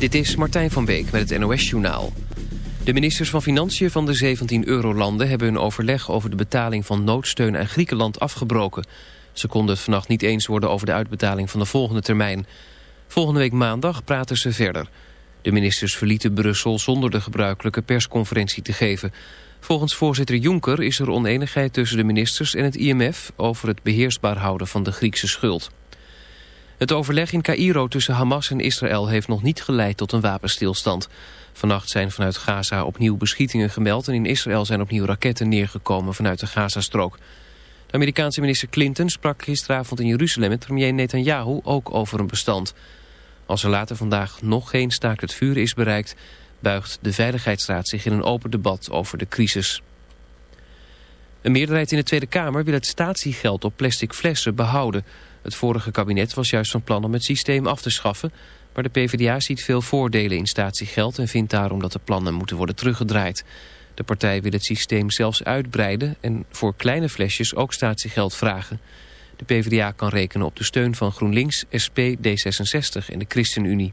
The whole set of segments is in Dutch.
Dit is Martijn van Beek met het NOS-journaal. De ministers van Financiën van de 17 eurolanden hebben hun overleg over de betaling van noodsteun aan Griekenland afgebroken. Ze konden het vannacht niet eens worden over de uitbetaling van de volgende termijn. Volgende week maandag praten ze verder. De ministers verlieten Brussel zonder de gebruikelijke persconferentie te geven. Volgens voorzitter Juncker is er oneenigheid tussen de ministers en het IMF over het beheersbaar houden van de Griekse schuld. Het overleg in Cairo tussen Hamas en Israël heeft nog niet geleid tot een wapenstilstand. Vannacht zijn vanuit Gaza opnieuw beschietingen gemeld... en in Israël zijn opnieuw raketten neergekomen vanuit de Gazastrook. De Amerikaanse minister Clinton sprak gisteravond in Jeruzalem... met premier Netanyahu ook over een bestand. Als er later vandaag nog geen staakt het vuur is bereikt... buigt de Veiligheidsraad zich in een open debat over de crisis. Een meerderheid in de Tweede Kamer wil het statiegeld op plastic flessen behouden... Het vorige kabinet was juist van plan om het systeem af te schaffen... maar de PvdA ziet veel voordelen in statiegeld... en vindt daarom dat de plannen moeten worden teruggedraaid. De partij wil het systeem zelfs uitbreiden... en voor kleine flesjes ook statiegeld vragen. De PvdA kan rekenen op de steun van GroenLinks, SP, D66 en de ChristenUnie.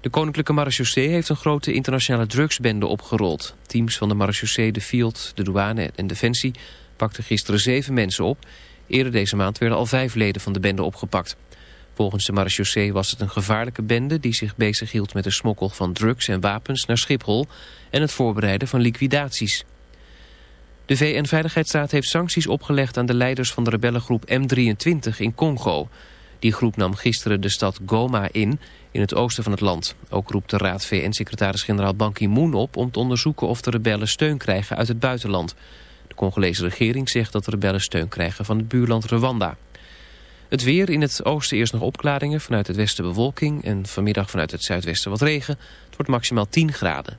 De Koninklijke Marechaussee heeft een grote internationale drugsbende opgerold. Teams van de Marechaussee, de Field, de douane en Defensie pakten gisteren zeven mensen op... Eerder deze maand werden al vijf leden van de bende opgepakt. Volgens de marechaussee was het een gevaarlijke bende die zich bezighield met de smokkel van drugs en wapens naar Schiphol en het voorbereiden van liquidaties. De VN-veiligheidsraad heeft sancties opgelegd aan de leiders van de rebellengroep M23 in Congo. Die groep nam gisteren de stad Goma in, in het oosten van het land. Ook roept de raad VN-secretaris-generaal Ban Ki-moon op om te onderzoeken of de rebellen steun krijgen uit het buitenland. Congolese regering zegt dat de rebellen steun krijgen van het buurland Rwanda. Het weer in het oosten eerst nog opklaringen, vanuit het westen bewolking... en vanmiddag vanuit het zuidwesten wat regen. Het wordt maximaal 10 graden.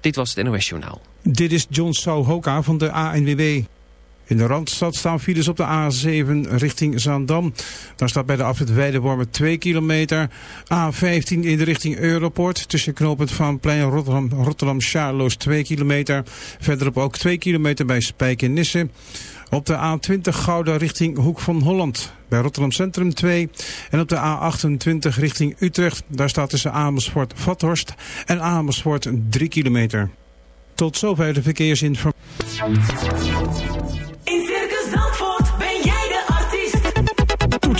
Dit was het NOS Journaal. Dit is John Souhoka van de ANWB. In de Randstad staan files op de A7 richting Zaandam. Daar staat bij de afrit Weidewormen 2 kilometer. A15 in de richting Europort. Tussen knooppunt van Plein Rotterdam, Rotterdam Charloes 2 kilometer. Verderop ook 2 kilometer bij Spijk en Nisse. Op de A20 Gouda richting Hoek van Holland. Bij Rotterdam Centrum 2. En op de A28 richting Utrecht. Daar staat tussen Amersfoort Vathorst en Amersfoort 3 kilometer. Tot zover de verkeersinformatie.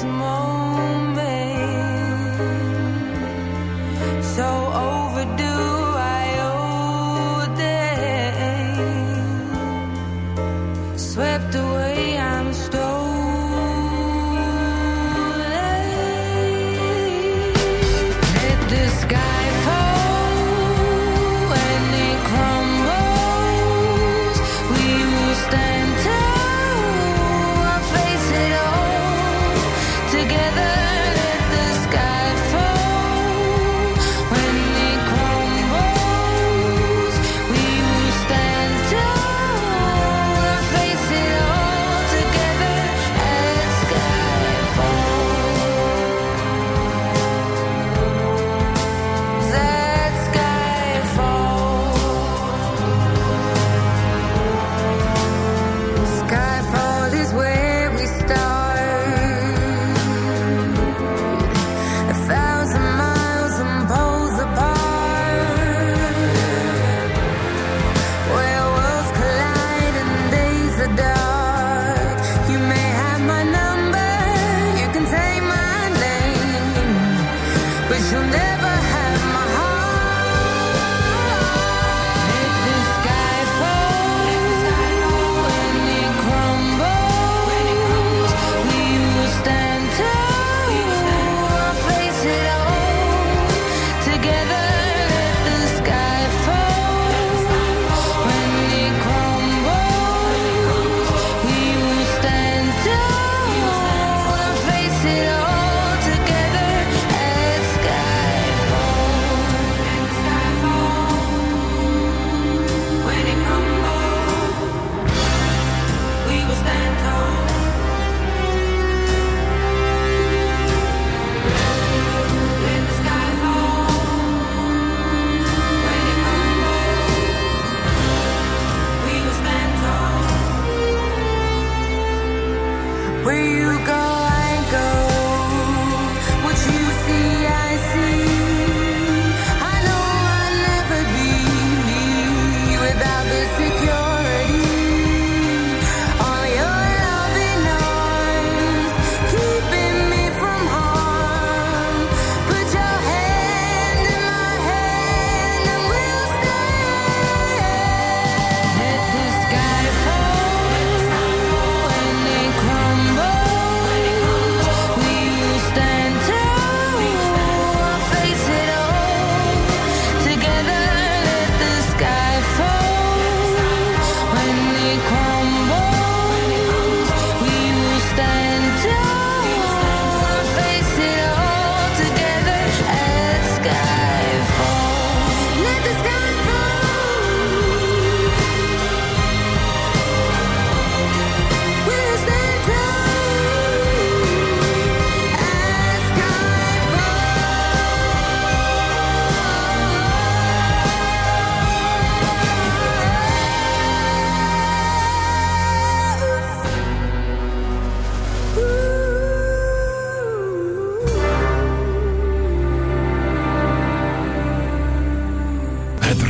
small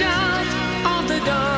Out of the dark.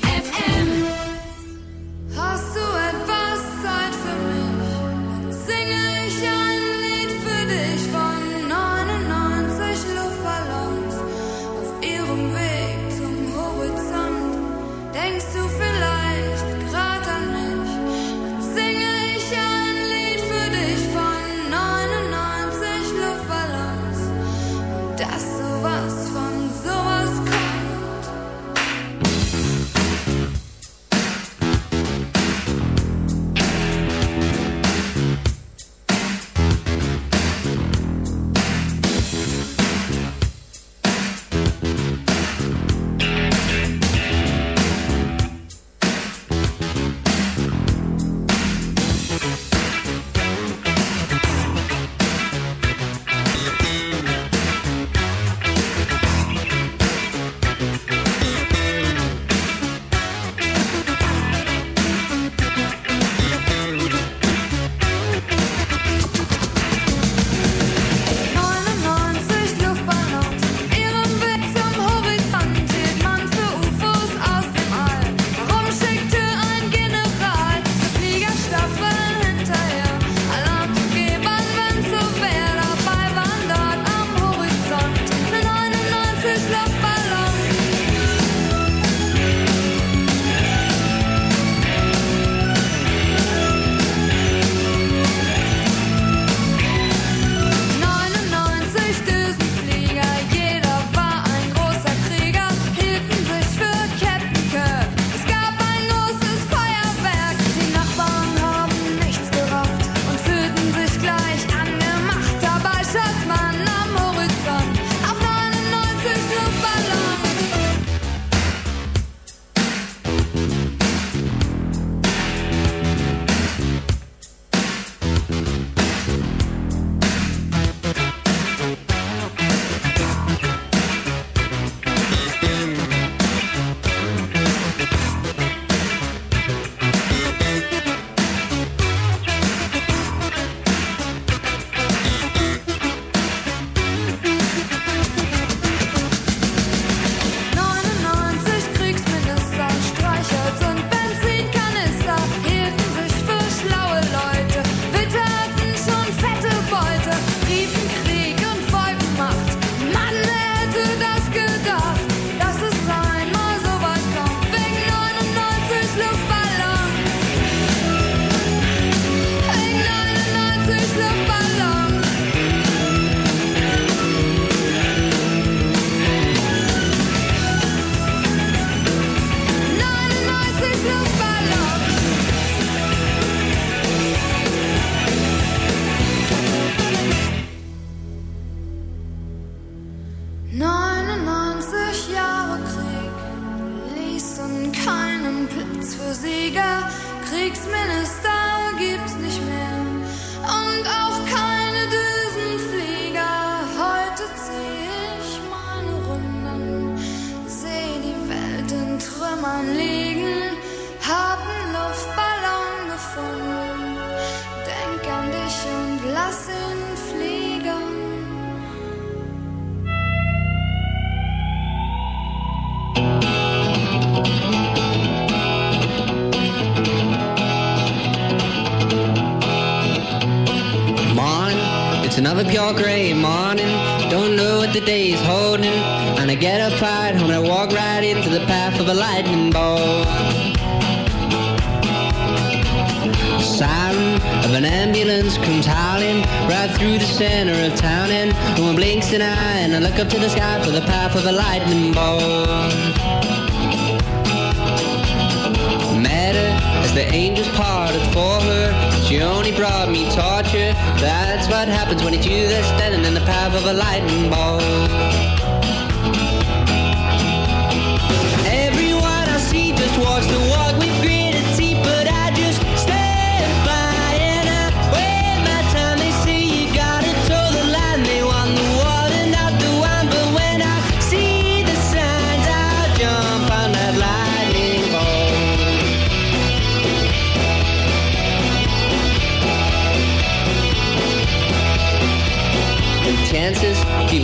And I walk right into the path of a lightning bolt. Siren of an ambulance comes howling right through the center of town. And no one blinks an eye. And I look up to the sky for the path of a lightning bolt. As the angels parted for her. She only brought me torture. That's what happens when it's you that's standing in the path of a lightning bolt.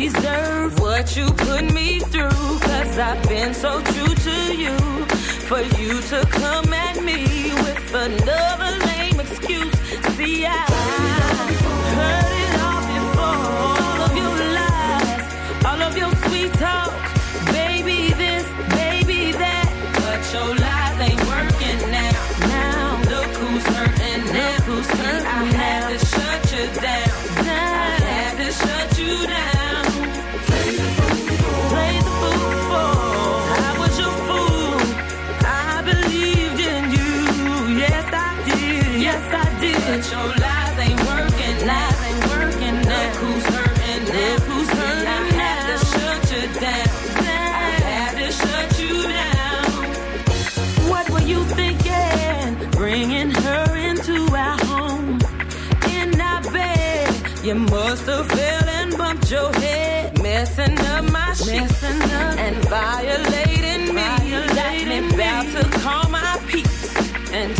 deserve what you put me through. Cause I've been so true to you. For you to come at me with another lame excuse. See, I.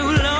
Too long,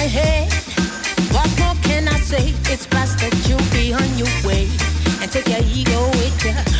my head. What more can I say? It's best that you be on your way and take your ego with you.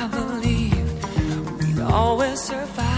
I believe we'd always survive.